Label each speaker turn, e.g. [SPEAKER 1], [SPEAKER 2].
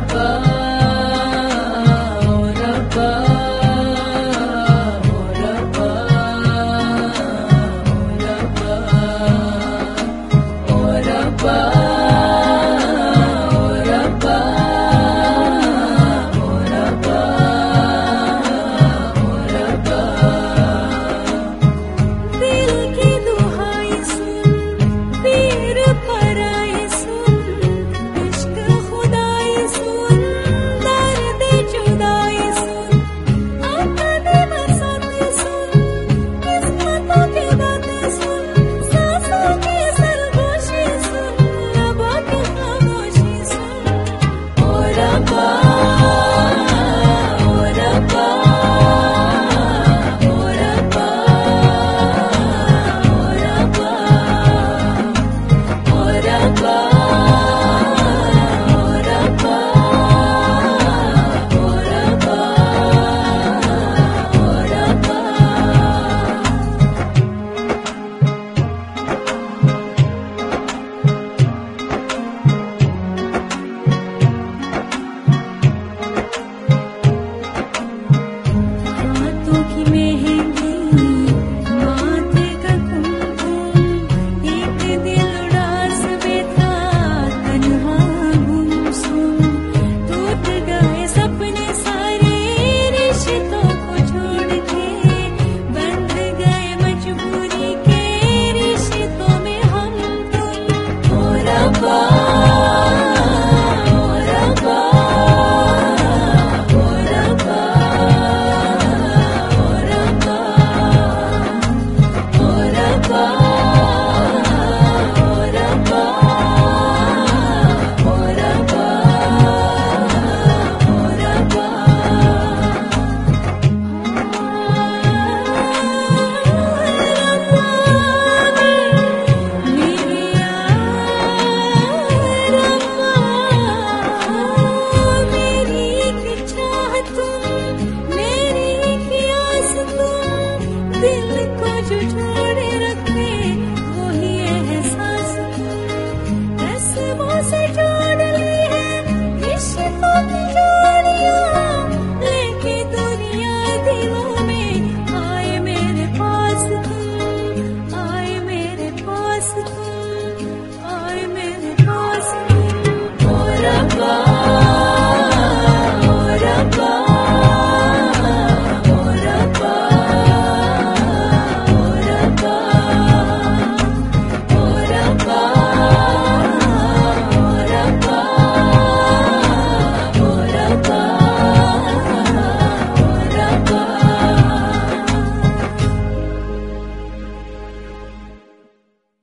[SPEAKER 1] above.